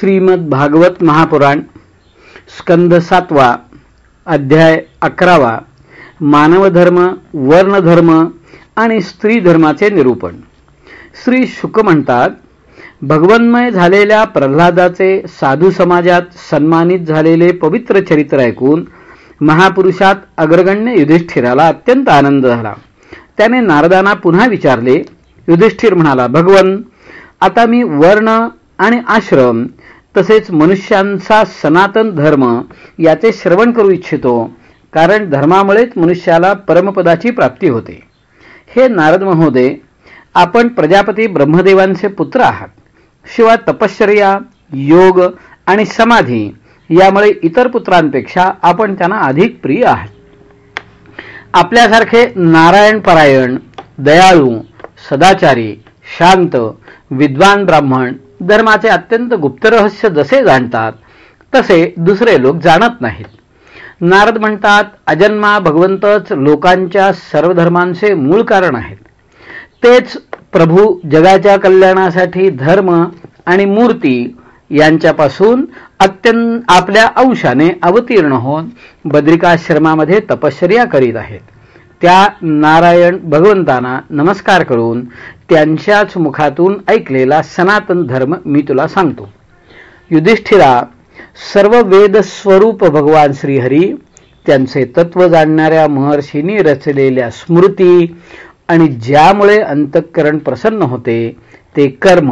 श्रीमद भागवत महापुराण स्कंद सातवा अध्याय अकरावा मानवधर्म वर्णधर्म आणि स्त्री धर्माचे निरूपण. श्री शुक म्हणतात भगवन्मय झालेल्या प्रल्हादाचे साधू समाजात सन्मानित झालेले पवित्र चरित्र ऐकून महापुरुषात अग्रगण्य युधिष्ठिराला अत्यंत आनंद झाला. त्याने नारदांना पुन्हा विचारले. युधिष्ठिर म्हणाला भगवन आता मी वर्ण आणि आश्रम तसेच मनुष्यांचा सनातन धर्म याचे श्रवण करू इच्छितो कारण धर्मामुळेच मनुष्याला परमपदाची प्राप्ती होते. हे नारद महोदय आपण प्रजापती ब्रह्मदेवांचे पुत्र आहात. शिवाय तपश्चर्या योग आणि समाधी यामुळे इतर पुत्रांपेक्षा आपण त्यांना अधिक प्रिय आहात. आपल्यासारखे नारायण परायण दयाळू सदाचारी शांत विद्वान ब्राह्मण धर्माचे अत्यंत गुप्त रहस्य जसे जाणतात तसे दुसरे लोक जाणत नाहीत. नारद म्हणतात अजन्मा भगवंतच लोकांच्या सर्व धर्मांचे मूळ कारण आहेत. तेच प्रभू जगाच्या कल्याणासाठी धर्म आणि मूर्ती यांच्यापासून अत्यंत आपल्या अंशाने अवतीर्ण होऊन बद्रिकाश्रमामध्ये तपश्चर्या करीत आहेत. त्या नारायण भगवंतांना नमस्कार करून त्यांच्याच मुखातून ऐकलेला सनातन धर्म मी तुला सांगतो. युधिष्ठिरा सर्व वेद स्वरूप भगवान श्रीहरी त्यांचे तत्व जाणणाऱ्या महर्षींनी रचलेल्या स्मृती आणि ज्यामुळे अंतःकरण प्रसन्न होते ते कर्म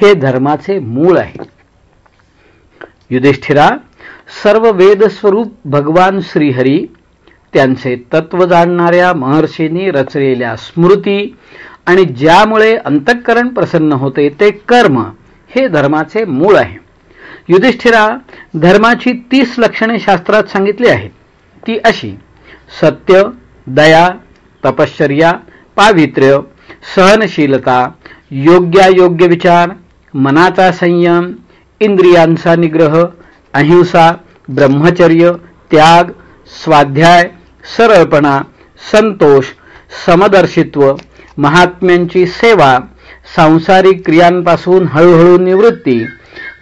हे धर्माचे मूळ आहे. युधिष्ठिरा सर्व वेदस्वरूप भगवान श्रीहरी त्यांचे तत्व जाणणाऱ्या महर्षींनी रचलेल्या स्मृती आणि ज्यामुळे अंतःकरण प्रसन्न होते ते कर्म हे धर्माचे मूळ आहे. युधिष्ठिरा धर्माची तीस लक्षणे शास्त्रात सांगितली आहेत. ती अशी सत्य दया तपश्चर्या पावित्र्य सहनशीलता योग्यायोग्य विचार मनाचा संयम इंद्रियांचा निग्रह अहिंसा ब्रह्मचर्य त्याग स्वाध्याय सरळपणा संतोष समदर्शित्व महात्म्यांची सेवा सांसारिक क्रियांपासून हळूहळू निवृत्ती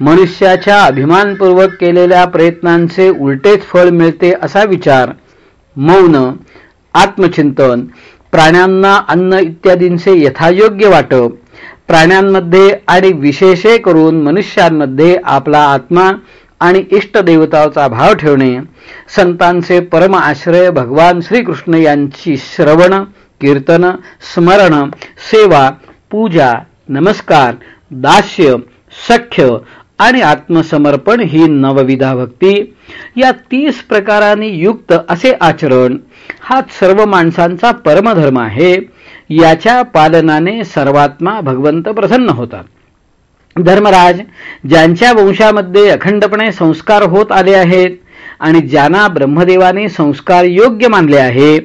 मनुष्याच्या अभिमानपूर्वक केलेल्या प्रयत्नांचे उलटेच फळ मिळते असा विचार मौन आत्मचिंतन प्राण्यांना अन्न इत्यादींचे यथायोग्य वाटप प्राण्यांमध्ये आणि विशेषे करून मनुष्यांमध्ये आपला आत्मा आणि इष्टदेवताचा भाव ठेवणे संतांचे परम आश्रय भगवान श्रीकृष्ण यांची श्रवण कीर्तन स्मरण सेवा पूजा नमस्कार दास्य सख्य आणि आत्मसमर्पण ही नवविधा भक्ती. या तीस प्रकारांनी युक्त असे आचरण हा सर्व माणसांचा परमधर्म आहे. याच्या पालनाने सर्वात्मा भगवंत प्रसन्न होतात. धर्मराज ज्यांच्या वंशामध्ये अखंडपणे संस्कार होत आले आहेत आणि ज्यांना ब्रह्मदेवाने संस्कार योग्य मानले आहे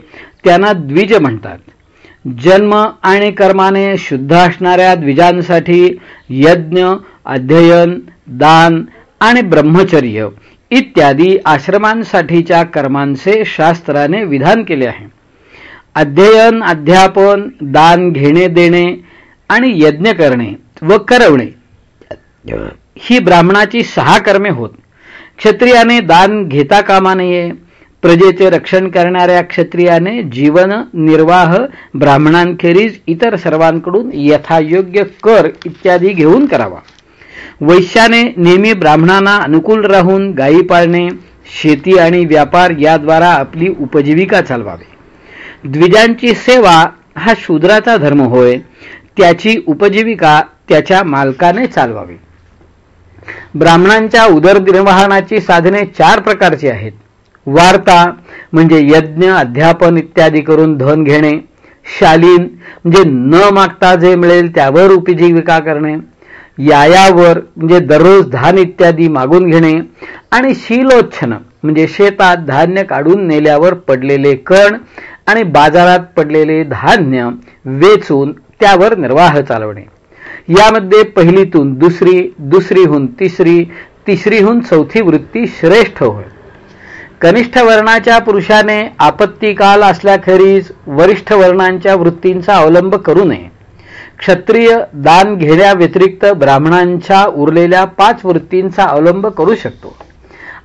त्यांना द्विज म्हणतात. जन्म आणि कर्माने शुद्ध असणाऱ्या द्विजांसाठी यज्ञ अध्ययन दान आणि ब्रह्मचर्य इत्यादी आश्रमांसाठीच्या कर्मांचे शास्त्राने विधान केले आहे. अध्ययन अध्यापन दान घेणे देणे आणि यज्ञ करणे व करवणे ही ब्राह्मणाची सहा कर्मे होत. क्षत्रियाने दान घेता कामा नये. प्रजेचे रक्षण करणाऱ्या क्षत्रियाने जीवन निर्वाह ब्राह्मणांखेरीज इतर सर्वांकडून यथायोग्य कर इत्यादी घेऊन करावा. वैश्याने नेहमी ब्राह्मणांना अनुकूल राहून गायी पाळणे शेती आणि व्यापार याद्वारा आपली उपजीविका चालवावी. द्विजांची सेवा हा शूद्राचा धर्म होय. त्याची उपजीविका त्याच्या मालकाने चालवावी. ब्राह्मणांच्या उदरनिर्वाहनाची साधने चार प्रकारची आहेत. वार्ता म्हणजे यज्ञ अध्यापन इत्यादी करून धन घेणे. शालीन म्हणजे न मागता जे मिळेल त्यावर उपजीविका करणे. यायावर म्हणजे दररोज धान इत्यादी मागून घेणे. आणि शीलोच्छन म्हणजे शेतात धान्य काढून नेल्यावर पडलेले कण आणि बाजारात पडलेले धान्य वेचून त्यावर निर्वाह चालवणे. यामध्ये पहिलीतून दुसरी दुसरीहून तिसरी तिसरीहून चौथी वृत्ती श्रेष्ठ होय. कनिष्ठ वर्णाच्या पुरुषाने आपत्तिकाल असल्याखेरीज वरिष्ठ वर्णांच्या वृत्तींचा अवलंब करू नये. क्षत्रिय दान घेण्या व्यतिरिक्त ब्राह्मणांच्या उरलेल्या पाच वृत्तींचा अवलंब करू शकतो.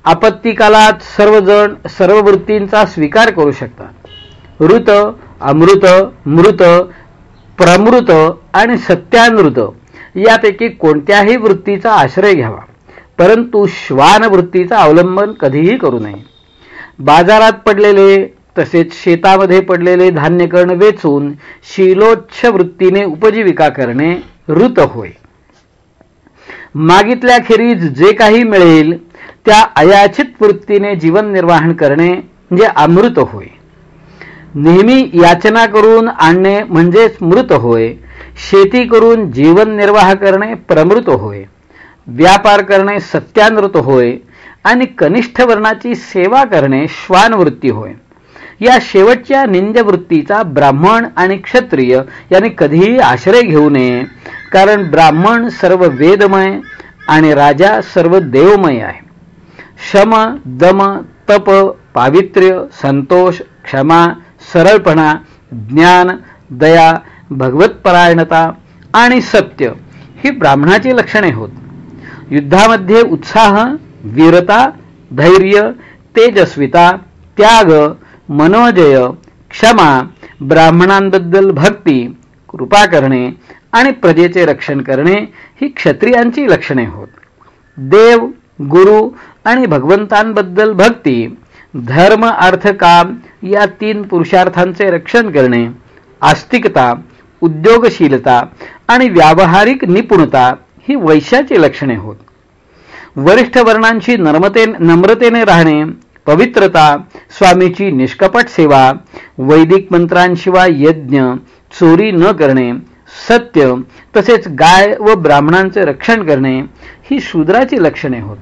आपत्तिकालात सर्वजण सर्व वृत्तींचा स्वीकार करू शकतात. ऋत अमृत मृत प्रमृत आणि सत्यानृत यापैकी कोणत्याही वृत्तीचा आश्रय घ्यावा. परंतु श्वान वृत्तीचा अवलंबन कधीही करू नये. बाजारात पडलेले तसेच शेतामध्ये पडलेले धान्य कर्ण वेचून शिलोच्छ वृत्तीने उपजीविका करणे ऋत होय. मागितल्याखेरीज जे काही मिळेल त्या अयाचित वृत्तीने जीवन निर्वाहन करणे म्हणजे अमृत होय. नेहमी याचना करून आणणे म्हणजेच मृत होय. शेती करून जीवन निर्वाह करणे प्रमृत होय. व्यापार करणे सत्यानृत होय. आणि कनिष्ठ वर्णाची सेवा करणे श्वानवृत्ती होय. या शेवटच्या निंद्यवृत्तीचा ब्राह्मण आणि क्षत्रिय यांनी कधीही आश्रय घेऊ नये कारण ब्राह्मण सर्व वेदमय आणि राजा सर्व देवमय आहे. शम दम तप पावित्र्य संतोष क्षमा सरळपणा ज्ञान दया भगवतपरायणता आणि सत्य ही ब्राह्मणाची लक्षणे होत. युद्धामध्ये उत्साह वीरता धैर्य तेजस्विता त्याग मनोजय क्षमा ब्राह्मणांबद्दल भक्ती कृपा करणे आणि प्रजेचे रक्षण करणे ही क्षत्रियांची लक्षणे होत. देव गुरु आणि भगवंतांबद्दल भक्ती धर्म अर्थ काम या तीन पुरुषार्थांचे रक्षण करणे आस्तिकता उद्योगशीलता आणि व्यावहारिक निपुणता ही वैश्याची लक्षणे होत. वरिष्ठ वर्णांशी नर्मते नम्रतेने राहणे पवित्रता स्वामीची निष्कपट सेवा वैदिक मंत्रांशिवाय यज्ञ चोरी न करणे सत्य तसेच गाय व ब्राह्मणांचे रक्षण करणे ही शूद्राची लक्षणे होत.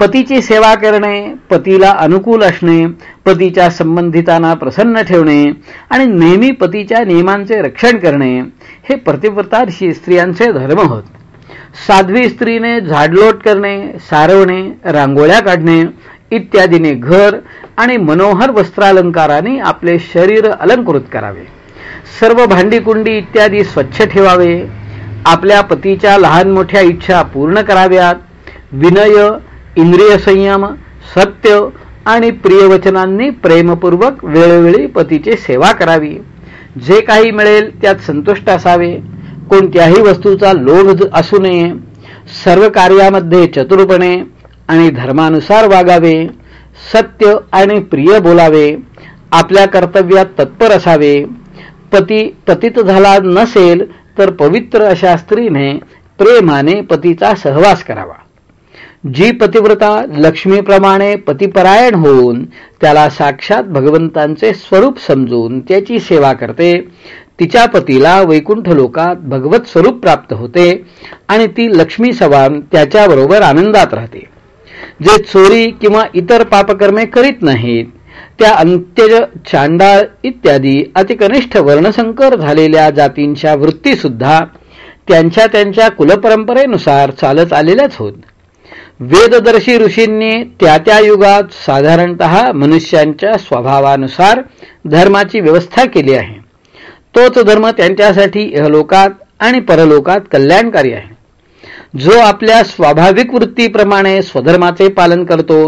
पतीची सेवा करणे पतीला अनुकूल असणे पतीच्या संबंधितांना प्रसन्न ठेवणे आणि नेहमी पतीच्या नियमांचे रक्षण करणे हे प्रतिव्रता स्त्रियांचे धर्म होत. साध्वी स्त्रीने झाडलोट करणे सारवणे रांगोळ्या काढणे इत्यादीने घर आणि मनोहर वस्त्रालंकाराने आपले शरीर अलंकृत करावे. सर्व भांडीकुंडी इत्यादी स्वच्छ ठेवावे. आपल्या पतीच्या लहान मोठ्या इच्छा पूर्ण कराव्यात. विनय इंद्रिय संयम सत्य आणि प्रियवचनांनी प्रेमपूर्वक वेळोवेळी पतीची सेवा करावी. जे काही मिळेल त्यात संतुष्ट असावे. कोणत्याही वस्तूचा लोभ असू नये. सर्व कार्यामध्ये चतुरपणे आणि धर्मानुसार वागावे. सत्य आणि प्रिय बोलावे. आपल्या कर्तव्यात तत्पर असावे. पती पतित झाला नसेल तर पवित्र अशा स्त्रीने प्रेमाने पतीचा सहवास करावा. जी पतिव्रता लक्ष्मीप्रमाणे पतिपरायण होऊन त्याला साक्षात भगवंतांचे स्वरूप समजून त्याची सेवा करते. तिच्या पतीला वैकुंठ लोकात भगवत स्वरूप प्राप्त होते आणि ती लक्ष्मी सवान त्याच्याबरोबर आनंदात राहते. जे चोरी किंवा इतर पापकर्मे करीत नाहीत त्या अंत्यज चांडाळ इत्यादी अतिकनिष्ठ वर्णसंकर झालेल्या जातींच्या वृत्तीसुद्धा त्यांच्या त्यांच्या कुलपरंपरेनुसार चालत आलेल्याच होत. वेददर्शी ऋषींनी त्या त्या युगात साधारणत मनुष्यांच्या स्वभावानुसार धर्माची व्यवस्था केली आहे. तोच धर्म त्यांच्यासाठी इहलोकात आणि परलोकात कल्याणकारी आहे. जो आपल्या स्वाभाविक वृत्तीप्रमाणे स्वधर्माचे पालन करतो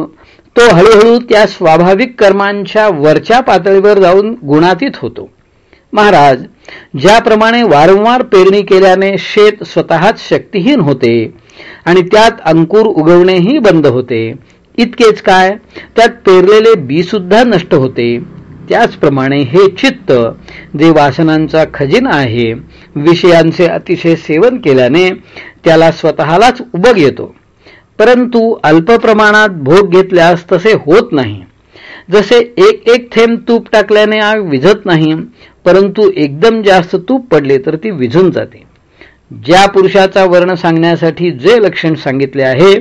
तो हळूहळू त्या स्वाभाविक कर्मांच्या वरच्या पातळीवर जाऊन गुणातीत होतो. महाराज ज्याप्रमाणे वारंवार पेरणी केल्याने शेत स्वतःच शक्तिहीन होते आणि त्यात अंकुर उगवणेही बंद होते. इतकेच काय? त्यात पेरलेले बी सुद्धा नष्ट होते. त्याचप्रमाणे हे चित्त जे वासनांचा खजिना आहे विषयांचे अतिशय सेवन केल्याने त्याला स्वतःलाच उबग येतो. परंतु अल्प प्रमाणात भोग घेतल्यास तसे होत नाही. जसे एक एक थेंब तूप टाकल्याने आग विझत नाही परंतु एकदम जास्त तूप पडले तर ती विझून जाते. ज्या पुरुषाचा वर्ण सांगण्यासाठी जे लक्षण सांगितले आहे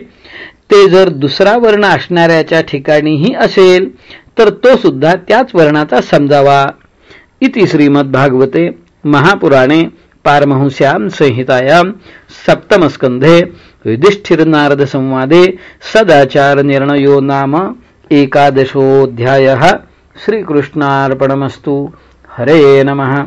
ते जर दुसरा वर्ण असणाऱ्याच्या ठिकाणीही असेल तर तो सुद्धा त्याच वर्णाचा समजावा. इति श्रीमद्भागवते महापुराणे पारमहंस्यां संहितायां सप्तमस्कंधे संवादे सदाचार निर्णयो नाम एकादशोऽध्यायः. श्रीकृष्णार्पणमस्तु. हरे नमः.